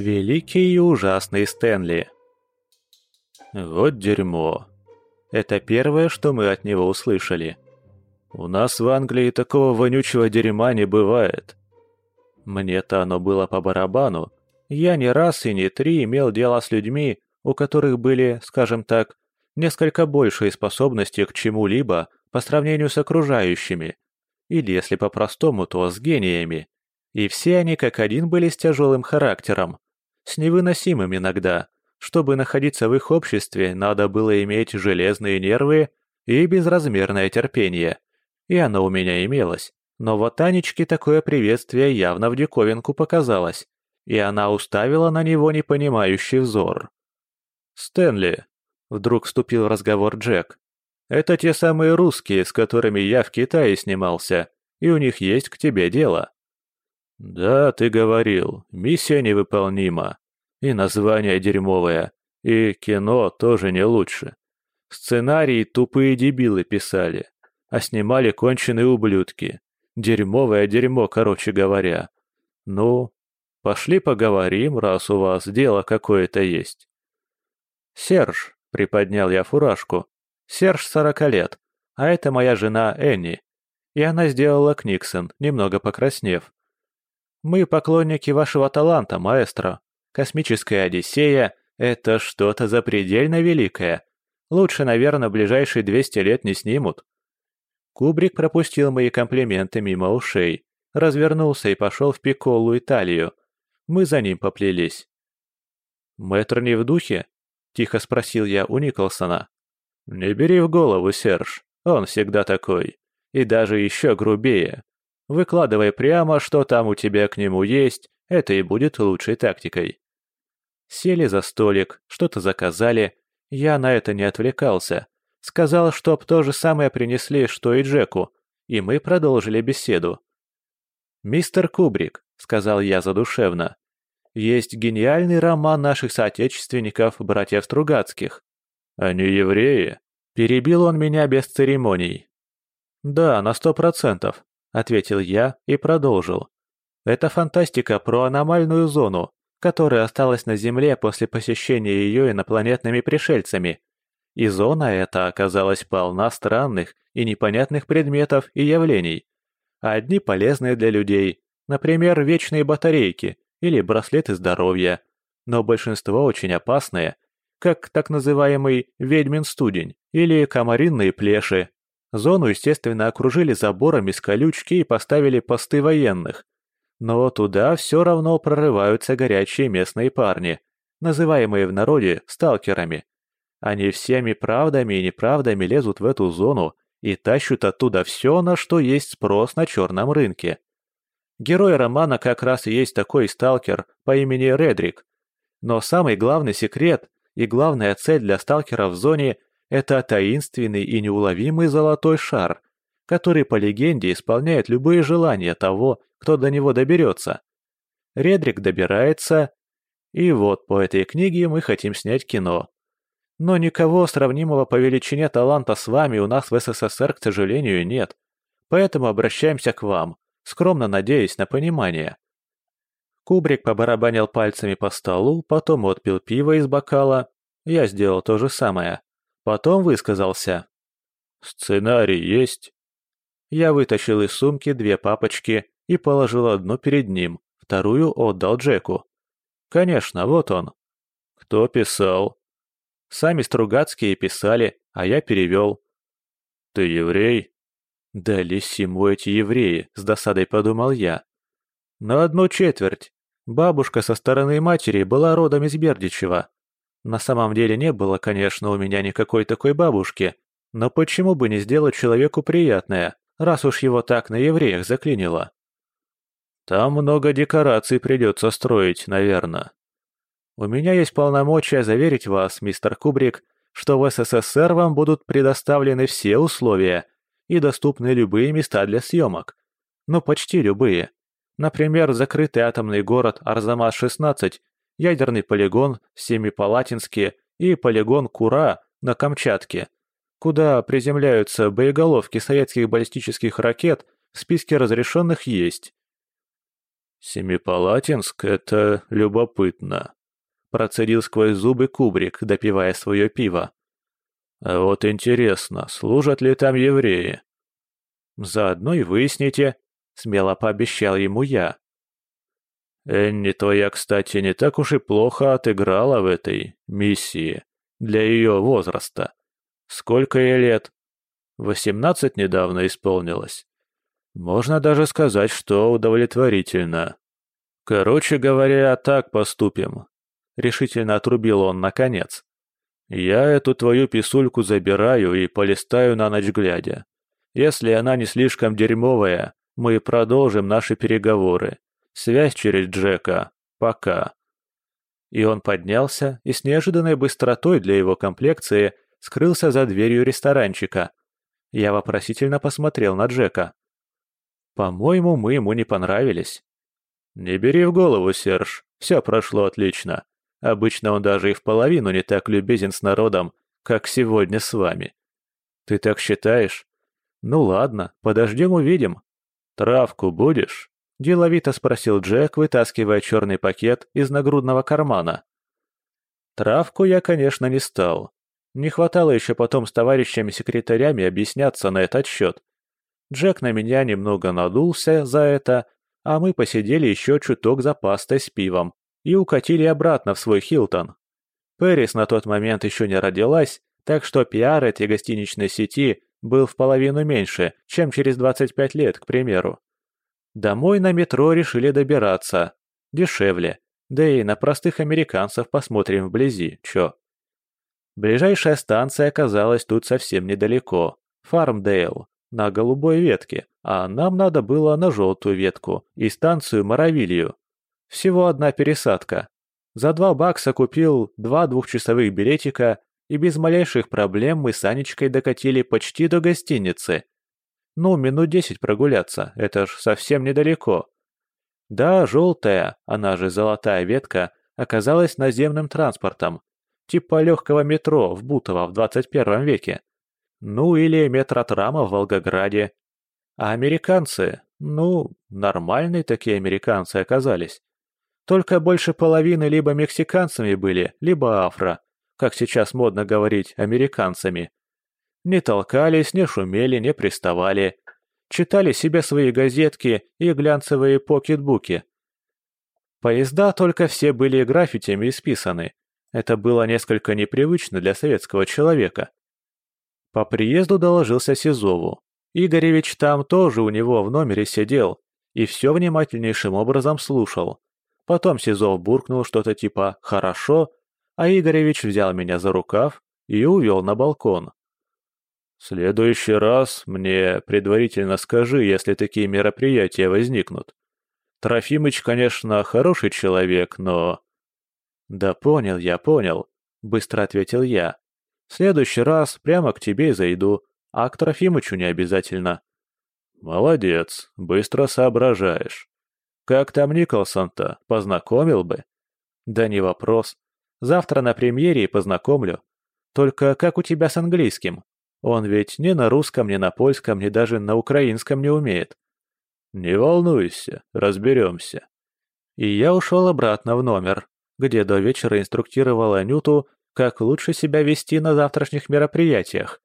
Великий и ужасный Стэнли. Вот дерьмо. Это первое, что мы от него услышали. У нас в Англии такого вонючего дерьма не бывает. Мне-то оно было по барабану. Я не раз и не три имел дело с людьми, у которых были, скажем так, несколько большие способности к чему-либо по сравнению с окружающими. Или, если по-простому, то с гениями. И все они как один были с тяжелым характером, с невыносимым иногда. Чтобы находиться в их обществе, надо было иметь железные нервы и безразмерное терпение. И оно у меня имелось. Но вот Анечке такое приветствие явно в диковинку показалось, и она уставила на него непонимающий взор. «Стэнли», — вдруг вступил в разговор Джек, — «это те самые русские, с которыми я в Китае снимался, и у них есть к тебе дело». «Да, ты говорил, миссия невыполнима. И название дерьмовое, и кино тоже не лучше. Сценарий тупые дебилы писали, а снимали конченые ублюдки. Дерьмовое дерьмо, короче говоря. Ну, пошли поговорим, раз у вас дело какое-то есть». «Серж», — приподнял я фуражку, — «Серж сорока лет, а это моя жена Энни». И она сделала Книксон, немного покраснев. Мы поклонники вашего таланта, маэстро. Космическая Одиссея — это что-то запредельно великое. Лучше, наверное, ближайшие 200 лет не снимут». Кубрик пропустил мои комплименты мимо ушей, развернулся и пошел в Пиколу Италию. Мы за ним поплелись. «Мэтр не в духе?» — тихо спросил я у Николсона. «Не бери в голову, Серж, он всегда такой. И даже еще грубее. Выкладывай прямо, что там у тебя к нему есть, это и будет лучшей тактикой. Сели за столик, что-то заказали. Я на это не отвлекался. Сказал, чтоб то же самое принесли, что и Джеку, и мы продолжили беседу. «Мистер Кубрик», — сказал я задушевно, — «есть гениальный роман наших соотечественников, братьев Стругацких». «Они евреи?» — перебил он меня без церемоний. «Да, на сто процентов. — ответил я и продолжил. «Это фантастика про аномальную зону, которая осталась на Земле после посещения ее инопланетными пришельцами. И зона эта оказалась полна странных и непонятных предметов и явлений. Одни полезные для людей, например, вечные батарейки или браслеты здоровья, но большинство очень опасные, как так называемый ведьмин студень или комаринные плеши, Зону, естественно, окружили заборами с колючки и поставили посты военных. Но туда все равно прорываются горячие местные парни, называемые в народе сталкерами. Они всеми правдами и неправдами лезут в эту зону и тащут оттуда все, на что есть спрос на черном рынке. Герой романа как раз и есть такой сталкер по имени Редрик. Но самый главный секрет и главная цель для сталкера в зоне – это таинственный и неуловимый золотой шар, который, по легенде, исполняет любые желания того, кто до него доберется. Редрик добирается, и вот по этой книге мы хотим снять кино. Но никого сравнимого по величине таланта с вами у нас в СССР, к сожалению, нет. Поэтому обращаемся к вам, скромно надеясь на понимание. Кубрик побарабанил пальцами по столу, потом отпил пиво из бокала. Я сделал то же самое. Потом высказался. «Сценарий есть?» Я вытащил из сумки две папочки и положил одну перед ним, вторую отдал Джеку. «Конечно, вот он». «Кто писал?» «Сами Стругацкие писали, а я перевел». «Ты еврей?» «Дались ему эти евреи», — с досадой подумал я. «На одну четверть. Бабушка со стороны матери была родом из Бердичева, на самом деле не было, конечно, у меня никакой такой бабушки, но почему бы не сделать человеку приятное, раз уж его так на евреях заклинило? Там много декораций придется строить, наверное. У меня есть полномочия заверить вас, мистер Кубрик, что в СССР вам будут предоставлены все условия и доступны любые места для съемок. Ну, почти любые. Например, закрытый атомный город Арзамас-16 ядерный полигон в Семипалатинске и полигон Кура на Камчатке, куда приземляются боеголовки советских баллистических ракет в списке разрешенных есть. «Семипалатинск — это любопытно», — процедил сквозь зубы Кубрик, допивая свое пиво. «А вот интересно, служат ли там евреи?» «Заодно и выясните», — смело пообещал ему я. «Энни твоя, кстати, не так уж и плохо отыграла в этой миссии для ее возраста. Сколько ей лет?» «Восемнадцать недавно исполнилось. Можно даже сказать, что удовлетворительно. Короче говоря, так поступим. Решительно отрубил он наконец. Я эту твою писульку забираю и полистаю на ночь глядя. Если она не слишком дерьмовая, мы продолжим наши переговоры. Связь через Джека. Пока. И он поднялся и с неожиданной быстротой для его комплекции скрылся за дверью ресторанчика. Я вопросительно посмотрел на Джека. По-моему, мы ему не понравились. Не бери в голову, Серж, все прошло отлично. Обычно он даже и в половину не так любезен с народом, как сегодня с вами. Ты так считаешь? Ну ладно, подождем увидим. Травку будешь? Деловито спросил Джек, вытаскивая черный пакет из нагрудного кармана. Травку я, конечно, не стал. Не хватало еще потом с товарищами-секретарями объясняться на этот счет. Джек на меня немного надулся за это, а мы посидели еще чуток за пастой с пивом и укатили обратно в свой Хилтон. Пэрис на тот момент еще не родилась, так что пиар этой гостиничной сети был в половину меньше, чем через 25 лет, к примеру. Домой на метро решили добираться. Дешевле. Да и на простых американцев посмотрим вблизи, чё. Ближайшая станция оказалась тут совсем недалеко. Фармдейл на голубой ветке, а нам надо было на желтую ветку и станцию Моровилью. Всего одна пересадка. За два бакса купил два двухчасовых билетика, и без малейших проблем мы с Анечкой докатили почти до гостиницы. Ну, минут десять прогуляться, это ж совсем недалеко. Да, желтая, она же золотая ветка, оказалась наземным транспортом, типа легкого метро в Бутово в 21 веке. Ну или метротрама в Волгограде. А американцы, ну, нормальные такие американцы оказались. Только больше половины либо мексиканцами были, либо афро, как сейчас модно говорить, американцами. Не толкались, не шумели, не приставали. Читали себе свои газетки и глянцевые покетбуки. Поезда только все были граффитями исписаны. Это было несколько непривычно для советского человека. По приезду доложился Сизову. Игоревич там тоже у него в номере сидел и все внимательнейшим образом слушал. Потом Сизов буркнул что-то типа «хорошо», а Игоревич взял меня за рукав и увел на балкон. «В следующий раз мне предварительно скажи, если такие мероприятия возникнут. Трофимыч, конечно, хороший человек, но...» «Да понял я, понял», — быстро ответил я. В следующий раз прямо к тебе зайду, а к Трофимычу не обязательно». «Молодец, быстро соображаешь. Как там Николсон-то, познакомил бы?» «Да не вопрос. Завтра на премьере и познакомлю. Только как у тебя с английским? Он ведь ни на русском, ни на польском, ни даже на украинском не умеет». «Не волнуйся, разберемся». И я ушел обратно в номер, где до вечера инструктировал Анюту как лучше себя вести на завтрашних мероприятиях.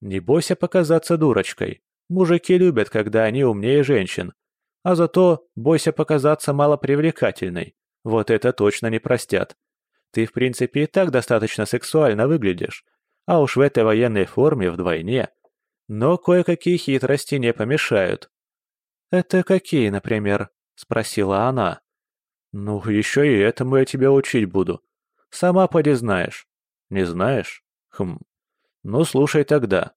Не бойся показаться дурочкой. Мужики любят, когда они умнее женщин. А зато бойся показаться малопривлекательной. Вот это точно не простят. Ты, в принципе, и так достаточно сексуально выглядишь. А уж в этой военной форме вдвойне. Но кое-какие хитрости не помешают. «Это какие, например?» — спросила она. «Ну, еще и этому я тебя учить буду. Сама поди знаешь. Не знаешь? Хм. Ну, слушай тогда.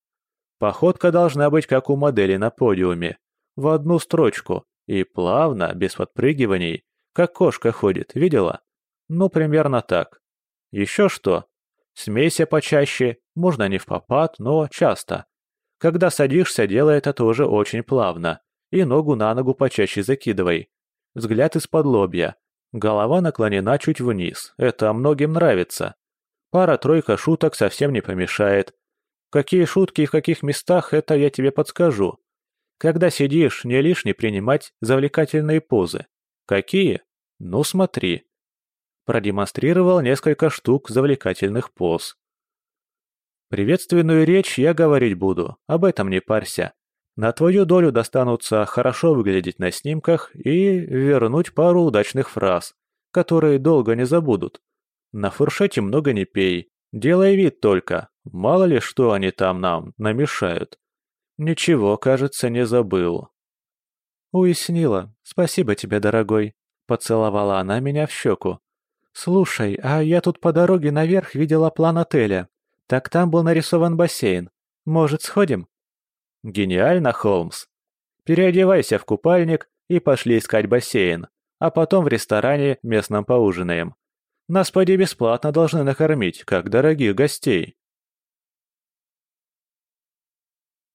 Походка должна быть как у модели на подиуме. В одну строчку. И плавно, без подпрыгиваний. Как кошка ходит, видела? Ну, примерно так. Еще что? Смейся почаще, можно не в попад, но часто. Когда садишься, делай это тоже очень плавно. И ногу на ногу почаще закидывай. Взгляд из-под лобья. Голова наклонена чуть вниз, это многим нравится. Пара-тройка шуток совсем не помешает. Какие шутки и в каких местах, это я тебе подскажу. Когда сидишь, не лишне принимать завлекательные позы. Какие? Ну смотри. Продемонстрировал несколько штук завлекательных поз. Приветственную речь я говорить буду, об этом не парься. На твою долю достанутся хорошо выглядеть на снимках и вернуть пару удачных фраз, которые долго не забудут. На фуршете много не пей, делай вид только, мало ли что они там нам намешают. Ничего, кажется, не забыл. Уяснила. Спасибо тебе, дорогой. Поцеловала она меня в щеку. Слушай, а я тут по дороге наверх видела план отеля. Так там был нарисован бассейн. Может, сходим? Гениально, Холмс. Переодевайся в купальник и пошли искать бассейн, а потом в ресторане местном поужинаем. Нас поди бесплатно должны накормить, как дорогих гостей.